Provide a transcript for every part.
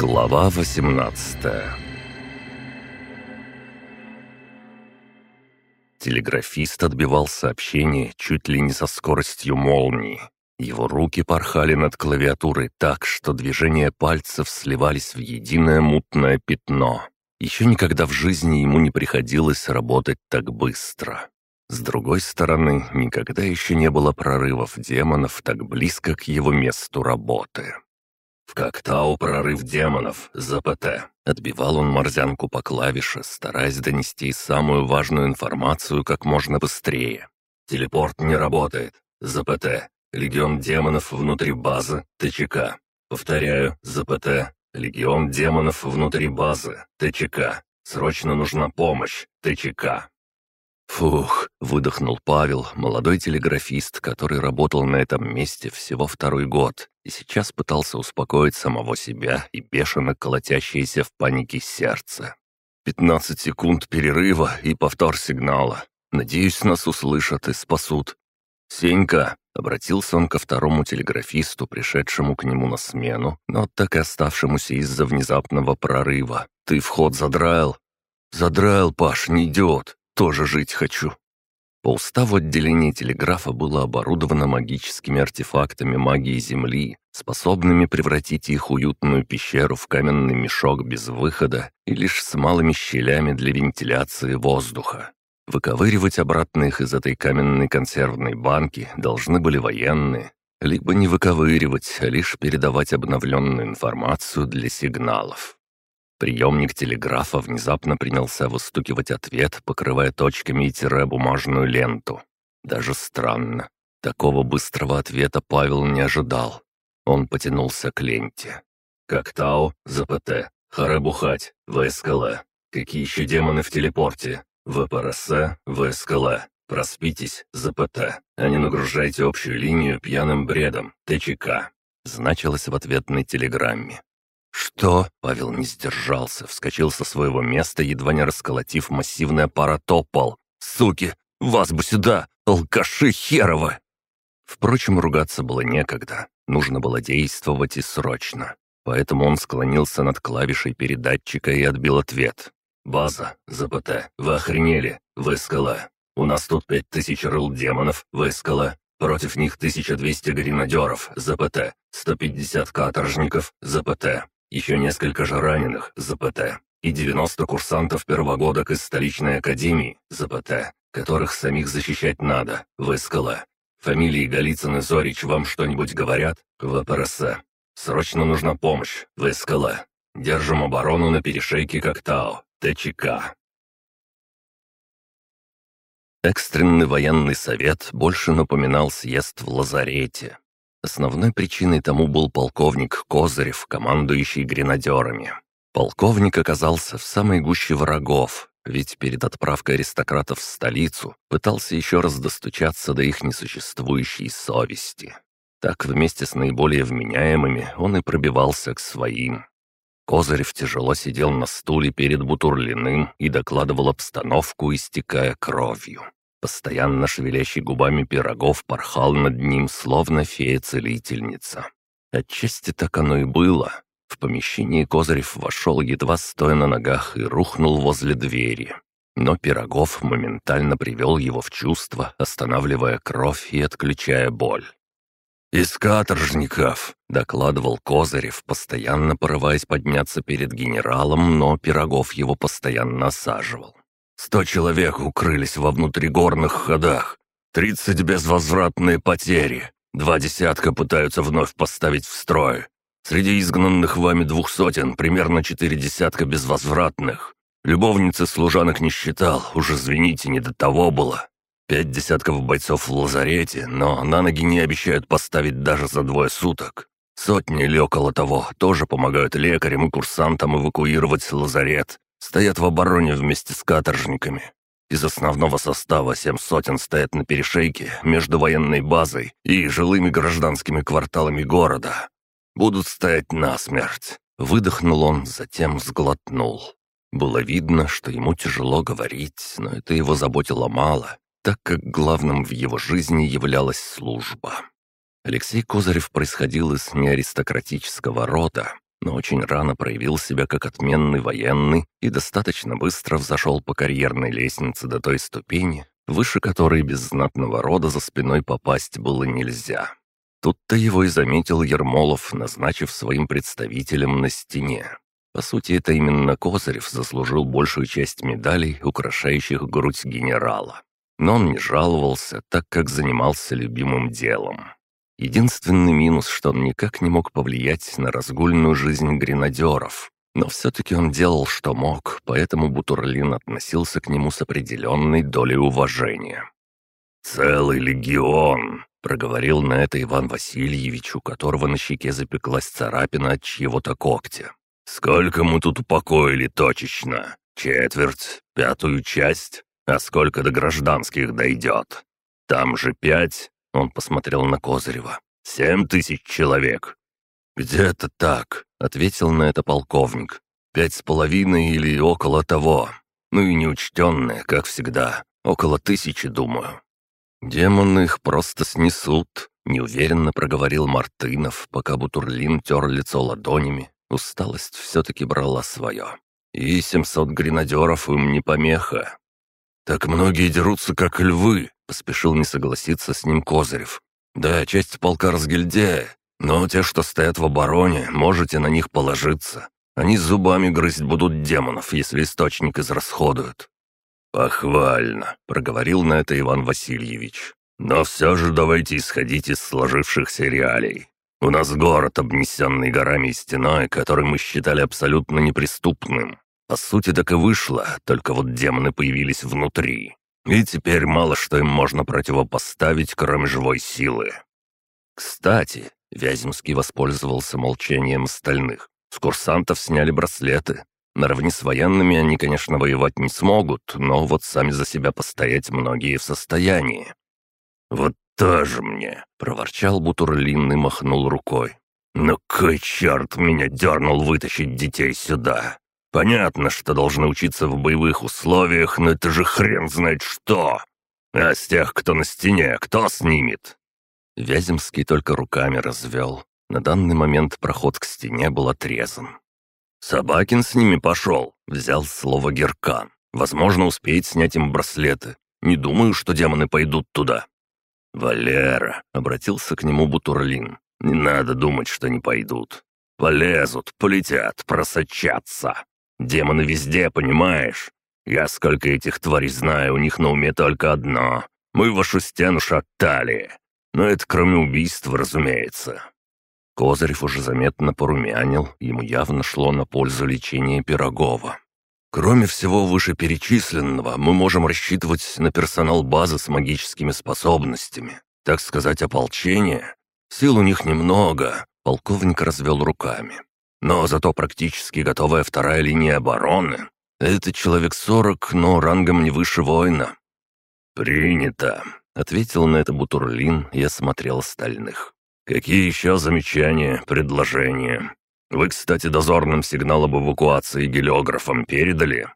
Глава 18 Телеграфист отбивал сообщение чуть ли не со скоростью молнии. Его руки порхали над клавиатурой так, что движения пальцев сливались в единое мутное пятно. Еще никогда в жизни ему не приходилось работать так быстро. С другой стороны, никогда еще не было прорывов демонов так близко к его месту работы. «В Коктау прорыв демонов, ЗПТ», — отбивал он морзянку по клавише, стараясь донести самую важную информацию как можно быстрее. «Телепорт не работает, ЗПТ, Легион демонов внутри базы, ТЧК. Повторяю, ЗПТ, Легион демонов внутри базы, ТЧК. Срочно нужна помощь, ТЧК». «Фух», — выдохнул Павел, молодой телеграфист, который работал на этом месте всего второй год и сейчас пытался успокоить самого себя и бешено колотящееся в панике сердце. «Пятнадцать секунд перерыва и повтор сигнала. Надеюсь, нас услышат и спасут. Сенька!» — обратился он ко второму телеграфисту, пришедшему к нему на смену, но так и оставшемуся из-за внезапного прорыва. «Ты вход задраил?» «Задраил, Паш, не идиот тоже жить хочу». По уставу отделение телеграфа было оборудовано магическими артефактами магии Земли, способными превратить их уютную пещеру в каменный мешок без выхода и лишь с малыми щелями для вентиляции воздуха. Выковыривать обратно их из этой каменной консервной банки должны были военные, либо не выковыривать, а лишь передавать обновленную информацию для сигналов. Приемник телеграфа внезапно принялся выстукивать ответ, покрывая точками и тире бумажную ленту. Даже странно. Такого быстрого ответа Павел не ожидал. Он потянулся к ленте. «Как Тау, ЗПТ, Харебухать, ВСКЛ. Какие еще демоны в телепорте? ВПРС, ВСКЛ. Проспитесь, ЗПТ, а не нагружайте общую линию пьяным бредом, ТЧК». Значилось в ответной телеграмме. «Что?» — Павел не сдержался, вскочил со своего места, едва не расколотив массивный аппарат опол. «Суки! Вас бы сюда! Алкаши херовы!» Впрочем, ругаться было некогда. Нужно было действовать и срочно. Поэтому он склонился над клавишей передатчика и отбил ответ. «База, ЗПТ, вы охренели? Вы скала. У нас тут пять тысяч рыл демонов, вы скала. Против них 1200 гренадеров, ЗПТ, 150 каторжников, ЗПТ, еще несколько же раненых, ЗПТ, и 90 курсантов первогодок из столичной академии, ЗПТ, которых самих защищать надо, ВСКЛ. Фамилии Голицын и Зорич вам что-нибудь говорят? ВПРС. Срочно нужна помощь, ВСКЛ. Держим оборону на перешейке Коктау, ТЧК. Экстренный военный совет больше напоминал съезд в лазарете. Основной причиной тому был полковник Козырев, командующий гренадерами. Полковник оказался в самой гуще врагов, ведь перед отправкой аристократов в столицу пытался еще раз достучаться до их несуществующей совести. Так вместе с наиболее вменяемыми он и пробивался к своим. Козырев тяжело сидел на стуле перед Бутурлиным и докладывал обстановку, истекая кровью. Постоянно шевелящий губами пирогов порхал над ним, словно фея-целительница. Отчасти так оно и было. В помещении Козырев вошел, едва стоя на ногах, и рухнул возле двери. Но Пирогов моментально привел его в чувство, останавливая кровь и отключая боль. «Из каторжников», — докладывал Козырев, постоянно порываясь подняться перед генералом, но Пирогов его постоянно осаживал. Сто человек укрылись во внутригорных ходах. Тридцать безвозвратные потери. Два десятка пытаются вновь поставить в строй. Среди изгнанных вами двух сотен примерно четыре десятка безвозвратных. Любовницы служанок не считал, уже, извините, не до того было. Пять десятков бойцов в лазарете, но на ноги не обещают поставить даже за двое суток. Сотни или около того тоже помогают лекарям и курсантам эвакуировать лазарет, Стоят в обороне вместе с каторжниками. Из основного состава семь сотен стоят на перешейке между военной базой и жилыми гражданскими кварталами города. Будут стоять насмерть. Выдохнул он, затем сглотнул. Было видно, что ему тяжело говорить, но это его заботило мало, так как главным в его жизни являлась служба. Алексей Козырев происходил из неаристократического рода, но очень рано проявил себя как отменный военный и достаточно быстро взошел по карьерной лестнице до той ступени, выше которой без знатного рода за спиной попасть было нельзя. Тут-то его и заметил Ермолов, назначив своим представителем на стене. По сути, это именно Козырев заслужил большую часть медалей, украшающих грудь генерала. Но он не жаловался, так как занимался любимым делом. Единственный минус, что он никак не мог повлиять на разгульную жизнь гренадеров. Но все-таки он делал, что мог, поэтому Бутурлин относился к нему с определенной долей уважения. «Целый легион!» — проговорил на это Иван Васильевич, у которого на щеке запеклась царапина от чьего-то когтя. «Сколько мы тут упокоили точечно? Четверть? Пятую часть? А сколько до гражданских дойдет? Там же пять?» — он посмотрел на Козырева. «Семь тысяч человек». «Где-то так», — ответил на это полковник. «Пять с половиной или около того. Ну и неучтенные, как всегда. Около тысячи, думаю». «Демоны их просто снесут», — неуверенно проговорил Мартынов, пока Бутурлин тер лицо ладонями. Усталость все-таки брала свое. «И семьсот гренадеров им не помеха». «Так многие дерутся, как львы», — поспешил не согласиться с ним Козырев. «Да, часть полка разгильдяя, но те, что стоят в обороне, можете на них положиться. Они зубами грызть будут демонов, если источник израсходуют. «Похвально», — проговорил на это Иван Васильевич. «Но все же давайте исходить из сложившихся реалий. У нас город, обнесенный горами и стеной, который мы считали абсолютно неприступным. По сути, так и вышло, только вот демоны появились внутри. И теперь мало что им можно противопоставить, кроме живой силы. Кстати, Вяземский воспользовался молчанием остальных. С курсантов сняли браслеты, Наравне с военными они, конечно, воевать не смогут, но вот сами за себя постоять многие в состоянии. «Вот тоже мне!» — проворчал Бутурлин и махнул рукой. «Ну кой черт меня дернул вытащить детей сюда? Понятно, что должны учиться в боевых условиях, но это же хрен знает что! А с тех, кто на стене, кто снимет?» Вяземский только руками развел. На данный момент проход к стене был отрезан. «Собакин с ними пошел», — взял слово Геркан. «Возможно, успеет снять им браслеты. Не думаю, что демоны пойдут туда». «Валера», — обратился к нему Бутурлин, — «не надо думать, что не пойдут. Полезут, полетят, просочатся. Демоны везде, понимаешь? Я сколько этих тварей знаю, у них на уме только одно. Мы вашу стену шатали. Но это кроме убийства, разумеется. Козырев уже заметно порумянил, ему явно шло на пользу лечение Пирогова. Кроме всего вышеперечисленного, мы можем рассчитывать на персонал базы с магическими способностями. Так сказать, ополчение. Сил у них немного, полковник развел руками. Но зато практически готовая вторая линия обороны. Это человек сорок, но рангом не выше воина. «Принято», — ответил на это Бутурлин и осмотрел остальных. «Какие еще замечания, предложения? Вы, кстати, дозорным сигнал об эвакуации гелиографом передали?»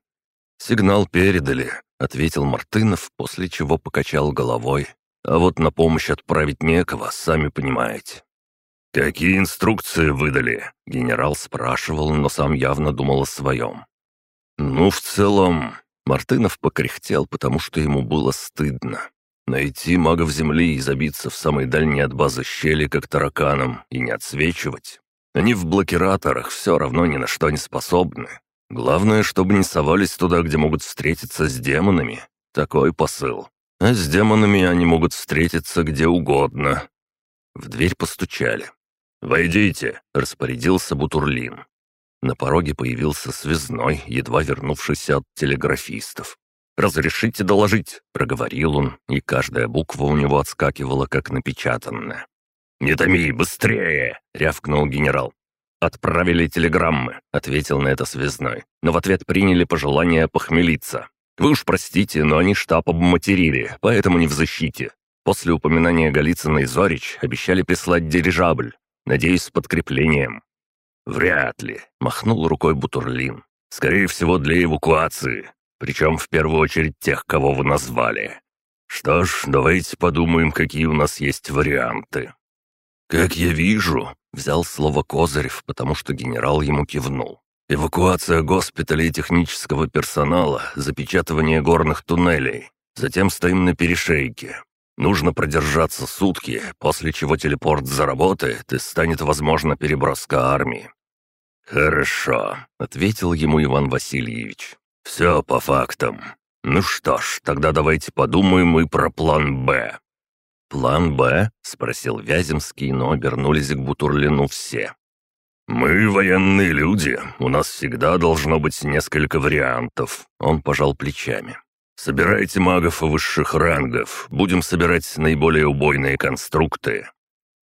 «Сигнал передали», — ответил Мартынов, после чего покачал головой. «А вот на помощь отправить некого, сами понимаете». «Какие инструкции выдали?» — генерал спрашивал, но сам явно думал о своем. «Ну, в целом...» — Мартынов покряхтел, потому что ему было стыдно. Найти магов Земли и забиться в самой дальней от базы щели, как тараканам, и не отсвечивать. Они в блокираторах все равно ни на что не способны. Главное, чтобы не совались туда, где могут встретиться с демонами. Такой посыл. А с демонами они могут встретиться где угодно. В дверь постучали. «Войдите», — распорядился Бутурлин. На пороге появился связной, едва вернувшийся от телеграфистов. «Разрешите доложить?» — проговорил он, и каждая буква у него отскакивала, как напечатанная. «Не томи, быстрее!» — рявкнул генерал. «Отправили телеграммы», — ответил на это связной, но в ответ приняли пожелание похмелиться. «Вы уж простите, но они штаб обматерили, поэтому не в защите. После упоминания Голицына и Зорич обещали прислать дирижабль. Надеюсь, с подкреплением». «Вряд ли», — махнул рукой Бутурлин. «Скорее всего, для эвакуации. Причем в первую очередь тех, кого вы назвали. Что ж, давайте подумаем, какие у нас есть варианты. «Как я вижу», — взял слово Козырев, потому что генерал ему кивнул. «Эвакуация госпиталя и технического персонала, запечатывание горных туннелей. Затем стоим на перешейке. Нужно продержаться сутки, после чего телепорт заработает и станет возможна переброска армии». «Хорошо», — ответил ему Иван Васильевич. «Все по фактам. Ну что ж, тогда давайте подумаем и про план «Б». «План «Б»?» — спросил Вяземский, но обернулись к Бутурлину все. «Мы военные люди, у нас всегда должно быть несколько вариантов», — он пожал плечами. «Собирайте магов высших рангов, будем собирать наиболее убойные конструкты».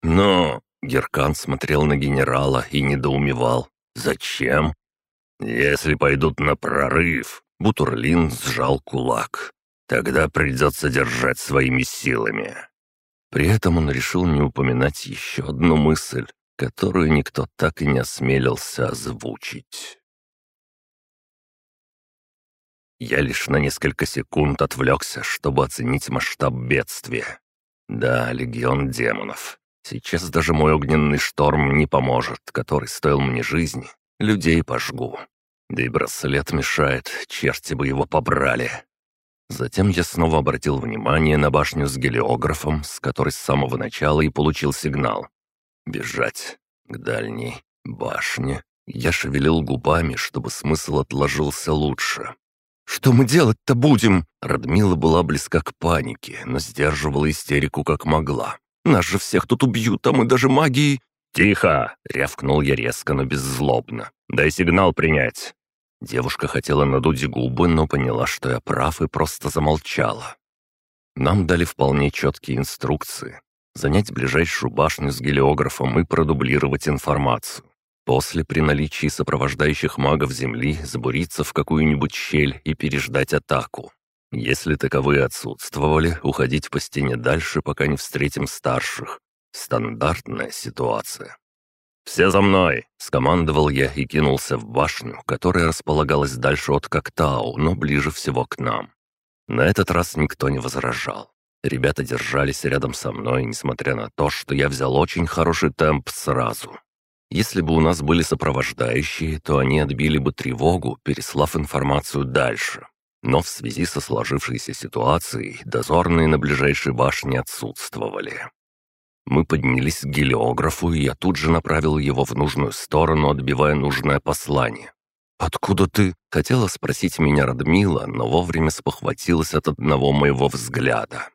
«Но...» — Геркан смотрел на генерала и недоумевал. «Зачем?» «Если пойдут на прорыв...» — Бутурлин сжал кулак. «Тогда придется держать своими силами». При этом он решил не упоминать еще одну мысль, которую никто так и не осмелился озвучить. Я лишь на несколько секунд отвлекся, чтобы оценить масштаб бедствия. Да, легион демонов. Сейчас даже мой огненный шторм не поможет, который стоил мне жизни. Людей пожгу. Да и браслет мешает, черти бы его побрали. Затем я снова обратил внимание на башню с гелиографом, с которой с самого начала и получил сигнал. Бежать к дальней башне. Я шевелил губами, чтобы смысл отложился лучше. «Что мы делать-то будем?» Радмила была близка к панике, но сдерживала истерику как могла. «Нас же всех тут убьют, а мы даже магией...» «Тихо!» — рявкнул я резко, но беззлобно. «Дай сигнал принять!» Девушка хотела надуть губы, но поняла, что я прав, и просто замолчала. Нам дали вполне четкие инструкции занять ближайшую башню с гелиографом и продублировать информацию. После, при наличии сопровождающих магов Земли, забуриться в какую-нибудь щель и переждать атаку. Если таковые отсутствовали, уходить по стене дальше, пока не встретим старших. Стандартная ситуация. «Все за мной!» — скомандовал я и кинулся в башню, которая располагалась дальше от Коктау, но ближе всего к нам. На этот раз никто не возражал. Ребята держались рядом со мной, несмотря на то, что я взял очень хороший темп сразу. Если бы у нас были сопровождающие, то они отбили бы тревогу, переслав информацию дальше. Но в связи со сложившейся ситуацией дозорные на ближайшей башне отсутствовали. Мы поднялись к гелиографу, и я тут же направил его в нужную сторону, отбивая нужное послание. «Откуда ты?» — хотела спросить меня Радмила, но вовремя спохватилась от одного моего взгляда.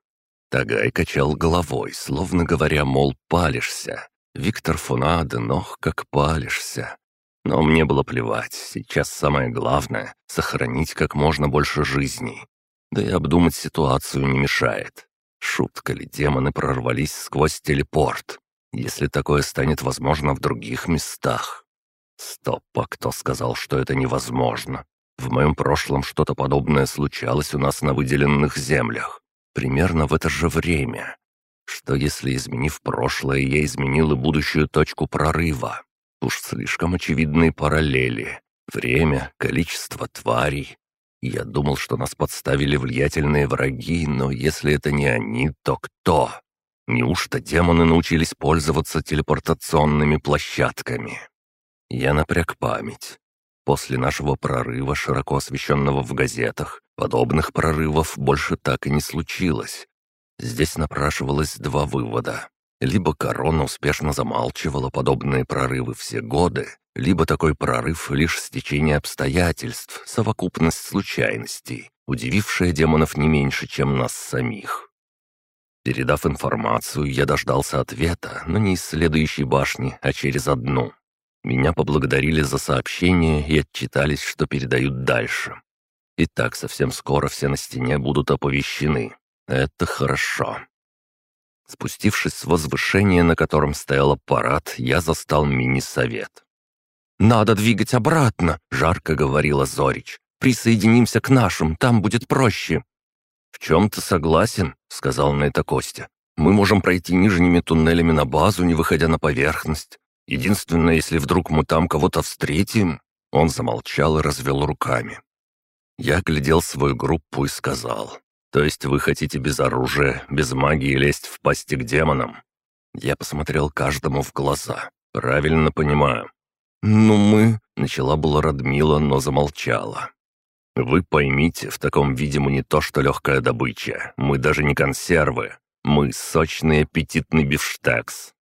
Тагай качал головой, словно говоря, мол, палишься. Виктор фон Аден, ох, как палишься. Но мне было плевать, сейчас самое главное — сохранить как можно больше жизней. Да и обдумать ситуацию не мешает. Шутка ли, демоны прорвались сквозь телепорт? Если такое станет возможно в других местах. Стоп, а кто сказал, что это невозможно? В моем прошлом что-то подобное случалось у нас на выделенных землях примерно в это же время. Что если, изменив прошлое, я изменил и будущую точку прорыва? Уж слишком очевидные параллели. Время, количество тварей. Я думал, что нас подставили влиятельные враги, но если это не они, то кто? Неужто демоны научились пользоваться телепортационными площадками? Я напряг память. После нашего прорыва, широко освещенного в газетах, Подобных прорывов больше так и не случилось. Здесь напрашивалось два вывода. Либо корона успешно замалчивала подобные прорывы все годы, либо такой прорыв — лишь стечение обстоятельств, совокупность случайностей, удивившая демонов не меньше, чем нас самих. Передав информацию, я дождался ответа, но не из следующей башни, а через одну. Меня поблагодарили за сообщение и отчитались, что передают дальше. И так совсем скоро все на стене будут оповещены. Это хорошо. Спустившись с возвышения, на котором стоял аппарат, я застал мини-совет. «Надо двигать обратно», — жарко говорила Зорич. «Присоединимся к нашим, там будет проще». «В чем-то согласен», — сказал на это Костя. «Мы можем пройти нижними туннелями на базу, не выходя на поверхность. Единственное, если вдруг мы там кого-то встретим...» Он замолчал и развел руками. Я глядел свою группу и сказал, «То есть вы хотите без оружия, без магии лезть в пасти к демонам?» Я посмотрел каждому в глаза. «Правильно понимаю». «Ну мы...» — начала была Радмила, но замолчала. «Вы поймите, в таком виде мы не то что легкая добыча. Мы даже не консервы. Мы сочный аппетитный бифштекс».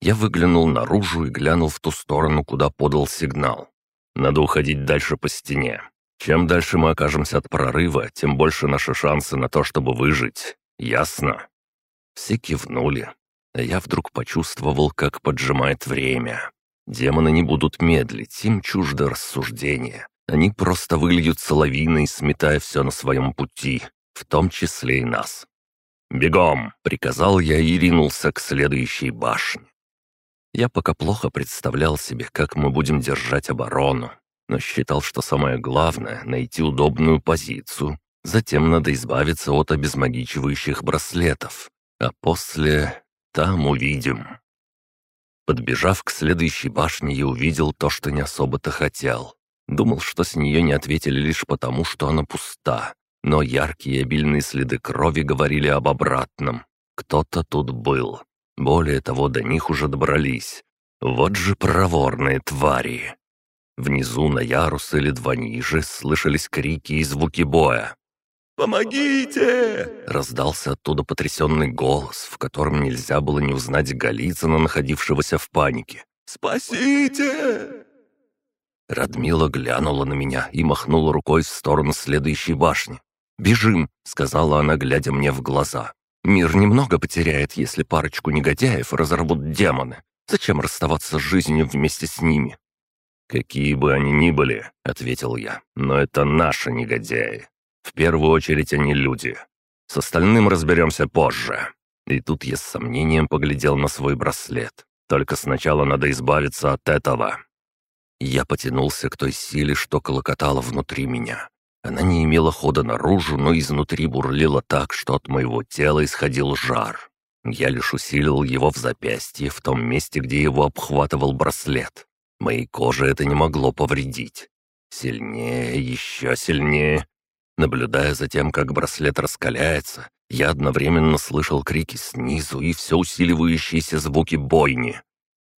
Я выглянул наружу и глянул в ту сторону, куда подал сигнал. Надо уходить дальше по стене. Чем дальше мы окажемся от прорыва, тем больше наши шансы на то, чтобы выжить. Ясно?» Все кивнули, а я вдруг почувствовал, как поджимает время. Демоны не будут медлить, им чуждо рассуждения. Они просто выльются лавиной, сметая все на своем пути, в том числе и нас. «Бегом!» — приказал я и ринулся к следующей башне. Я пока плохо представлял себе, как мы будем держать оборону, но считал, что самое главное — найти удобную позицию. Затем надо избавиться от обезмагичивающих браслетов, а после там увидим. Подбежав к следующей башне, я увидел то, что не особо-то хотел. Думал, что с нее не ответили лишь потому, что она пуста. Но яркие и обильные следы крови говорили об обратном. Кто-то тут был. Более того, до них уже добрались. Вот же проворные твари. Внизу, на ярус или два ниже, слышались крики и звуки боя. «Помогите!» — раздался оттуда потрясенный голос, в котором нельзя было не узнать Голицына, находившегося в панике. «Спасите!» Радмила глянула на меня и махнула рукой в сторону следующей башни. «Бежим!» — сказала она, глядя мне в глаза. «Мир немного потеряет, если парочку негодяев разорвут демоны. Зачем расставаться с жизнью вместе с ними?» «Какие бы они ни были», — ответил я, — «но это наши негодяи. В первую очередь они люди. С остальным разберемся позже. И тут я с сомнением поглядел на свой браслет. Только сначала надо избавиться от этого. Я потянулся к той силе, что колокотала внутри меня. Она не имела хода наружу, но изнутри бурлила так, что от моего тела исходил жар. Я лишь усилил его в запястье, в том месте, где его обхватывал браслет. Моей коже это не могло повредить. Сильнее, еще сильнее. Наблюдая за тем, как браслет раскаляется, я одновременно слышал крики снизу и все усиливающиеся звуки бойни.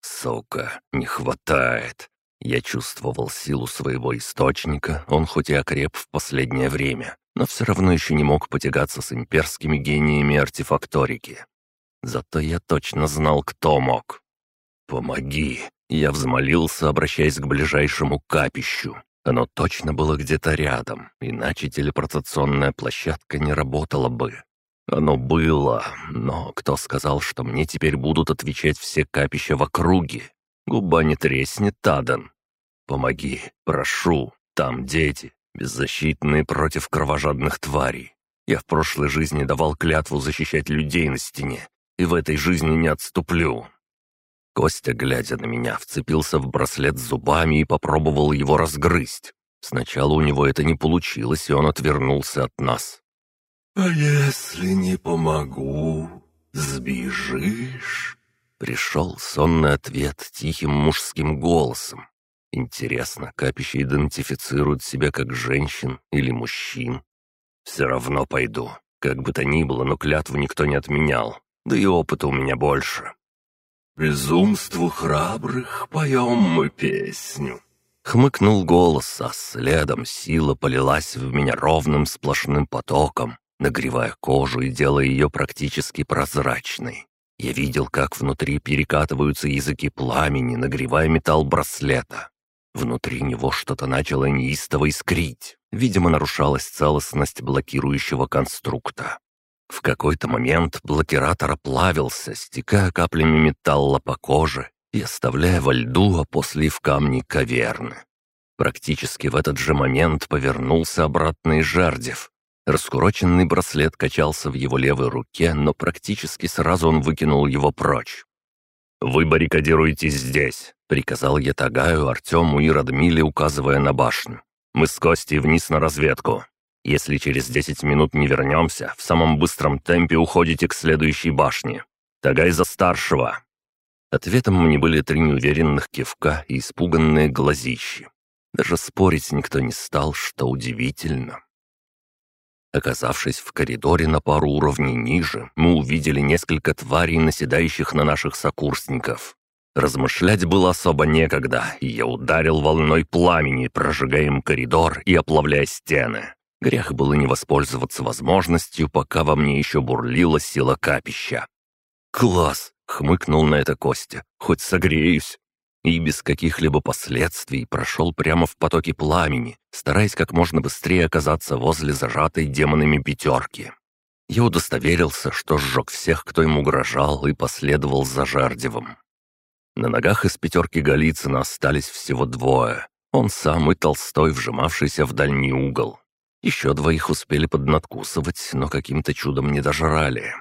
«Сука, не хватает!» Я чувствовал силу своего источника, он хоть и окреп в последнее время, но все равно еще не мог потягаться с имперскими гениями артефакторики. Зато я точно знал, кто мог. «Помоги!» Я взмолился, обращаясь к ближайшему капищу. Оно точно было где-то рядом, иначе телепортационная площадка не работала бы. Оно было, но кто сказал, что мне теперь будут отвечать все капища в округе? Губа не треснет, Тадан. Помоги, прошу, там дети, беззащитные против кровожадных тварей. Я в прошлой жизни давал клятву защищать людей на стене, и в этой жизни не отступлю. Костя, глядя на меня, вцепился в браслет зубами и попробовал его разгрызть. Сначала у него это не получилось, и он отвернулся от нас. «А если не помогу, сбежишь?» Пришел сонный ответ тихим мужским голосом. Интересно, капище идентифицирует себя как женщин или мужчин? Все равно пойду. Как бы то ни было, но клятву никто не отменял. Да и опыта у меня больше. «Безумству храбрых поем мы песню». Хмыкнул голос, а следом сила полилась в меня ровным сплошным потоком, нагревая кожу и делая ее практически прозрачной. Я видел, как внутри перекатываются языки пламени, нагревая металл браслета. Внутри него что-то начало неистово искрить. Видимо, нарушалась целостность блокирующего конструкта. В какой-то момент блокиратор оплавился, стекая каплями металла по коже и оставляя во льду, а после в камне каверны. Практически в этот же момент повернулся обратно и Жардев. Раскуроченный браслет качался в его левой руке, но практически сразу он выкинул его прочь. «Вы баррикадируетесь здесь», — приказал я Тагаю, Артему и Радмиле, указывая на башню. «Мы с Костей вниз на разведку. Если через десять минут не вернемся, в самом быстром темпе уходите к следующей башне. Тагай за старшего!» Ответом мне были три неуверенных кивка и испуганные глазищи. Даже спорить никто не стал, что удивительно. Оказавшись в коридоре на пару уровней ниже, мы увидели несколько тварей, наседающих на наших сокурсников. Размышлять было особо некогда, и я ударил волной пламени, прожигая им коридор и оплавляя стены. Грех было не воспользоваться возможностью, пока во мне еще бурлила сила капища. «Класс!» — хмыкнул на это Костя. «Хоть согреюсь!» И без каких-либо последствий прошел прямо в потоке пламени, стараясь как можно быстрее оказаться возле зажатой демонами пятерки. Я удостоверился, что сжег всех, кто ему угрожал, и последовал за Жардевым. На ногах из пятерки Голицына остались всего двое. Он сам и Толстой, вжимавшийся в дальний угол. Еще двоих успели поднадкусывать, но каким-то чудом не дожрали.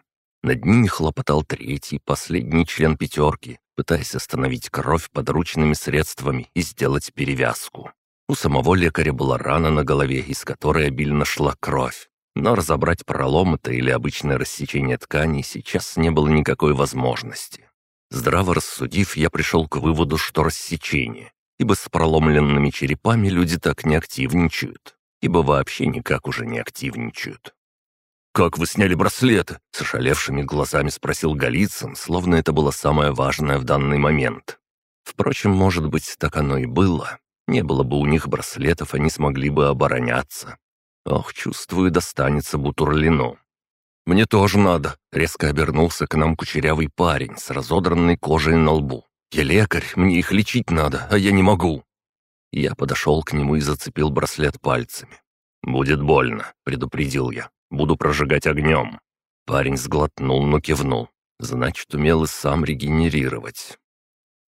Над ними хлопотал третий, последний член пятерки, пытаясь остановить кровь подручными средствами и сделать перевязку. У самого лекаря была рана на голове, из которой обильно шла кровь. Но разобрать пролом это или обычное рассечение тканей сейчас не было никакой возможности. Здраво рассудив, я пришел к выводу, что рассечение, ибо с проломленными черепами люди так не активничают, ибо вообще никак уже не активничают. «Как вы сняли браслеты?» — с ошалевшими глазами спросил Голицын, словно это было самое важное в данный момент. Впрочем, может быть, так оно и было. Не было бы у них браслетов, они смогли бы обороняться. Ох, чувствую, достанется Бутурлину. «Мне тоже надо», — резко обернулся к нам кучерявый парень с разодранной кожей на лбу. «Я лекарь, мне их лечить надо, а я не могу». Я подошел к нему и зацепил браслет пальцами. «Будет больно», — предупредил я. «Буду прожигать огнем». Парень сглотнул, но кивнул. Значит, умел и сам регенерировать.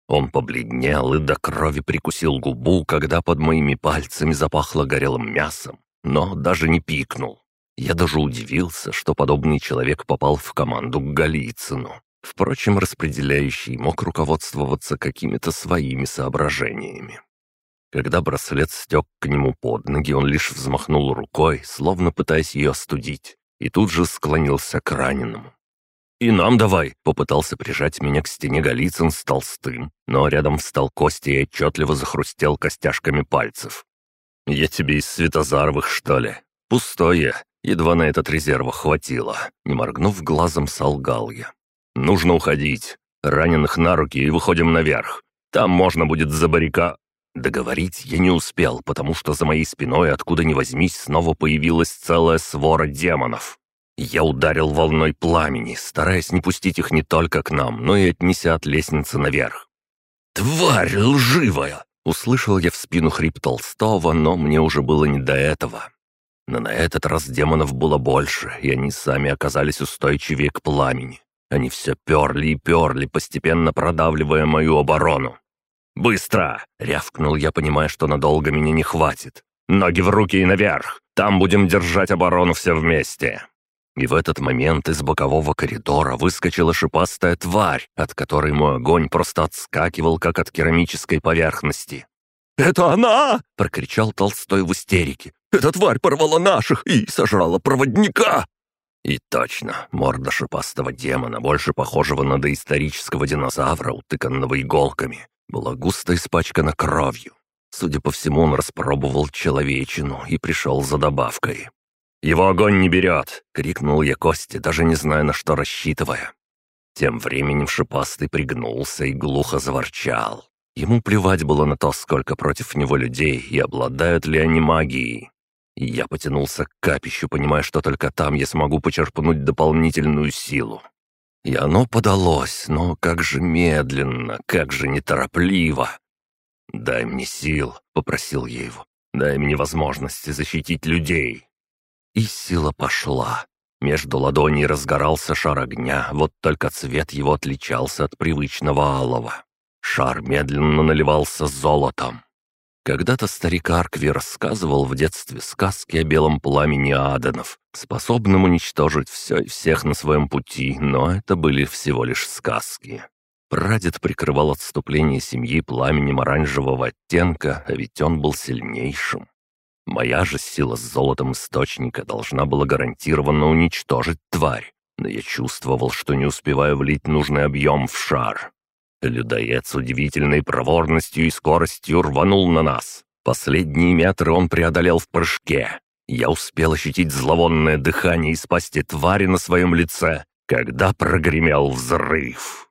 Он побледнел и до крови прикусил губу, когда под моими пальцами запахло горелым мясом, но даже не пикнул. Я даже удивился, что подобный человек попал в команду к Голицыну. Впрочем, распределяющий мог руководствоваться какими-то своими соображениями. Когда браслет стек к нему под ноги, он лишь взмахнул рукой, словно пытаясь ее остудить, и тут же склонился к раненому. «И нам давай!» — попытался прижать меня к стене Голицын с толстым, но рядом встал Костя и отчетливо захрустел костяшками пальцев. «Я тебе из Светозаровых, что ли? Пустое, Едва на этот резерва хватило. Не моргнув глазом, солгал я. «Нужно уходить. Раненых на руки и выходим наверх. Там можно будет за баррика...» Договорить я не успел, потому что за моей спиной, откуда ни возьмись, снова появилась целая свора демонов. Я ударил волной пламени, стараясь не пустить их не только к нам, но и отнеся от лестницы наверх. «Тварь лживая!» Услышал я в спину хрип Толстого, но мне уже было не до этого. Но на этот раз демонов было больше, и они сами оказались устойчивее к пламени. Они все перли и перли, постепенно продавливая мою оборону. «Быстро!» — рявкнул я, понимая, что надолго меня не хватит. «Ноги в руки и наверх! Там будем держать оборону все вместе!» И в этот момент из бокового коридора выскочила шипастая тварь, от которой мой огонь просто отскакивал, как от керамической поверхности. «Это она!» — прокричал Толстой в истерике. «Эта тварь порвала наших и сожрала проводника!» И точно, морда шипастого демона, больше похожего на доисторического динозавра, утыканного иголками, была густо испачкана кровью. Судя по всему, он распробовал человечину и пришел за добавкой. «Его огонь не берет!» — крикнул я Косте, даже не зная, на что рассчитывая. Тем временем шипастый пригнулся и глухо заворчал. Ему плевать было на то, сколько против него людей и обладают ли они магией. Я потянулся к капищу, понимая, что только там я смогу почерпнуть дополнительную силу. И оно подалось, но как же медленно, как же неторопливо. «Дай мне сил», — попросил я его. «Дай мне возможности защитить людей». И сила пошла. Между ладоней разгорался шар огня, вот только цвет его отличался от привычного алого. Шар медленно наливался золотом. Когда-то старик Аркви рассказывал в детстве сказки о белом пламени Аданов, способном уничтожить все и всех на своем пути, но это были всего лишь сказки. Прадед прикрывал отступление семьи пламенем оранжевого оттенка, а ведь он был сильнейшим. Моя же сила с золотом источника должна была гарантированно уничтожить тварь, но я чувствовал, что не успеваю влить нужный объем в шар. Людоед с удивительной проворностью и скоростью рванул на нас. Последние метры он преодолел в прыжке. Я успел ощутить зловонное дыхание из пасти твари на своем лице, когда прогремел взрыв.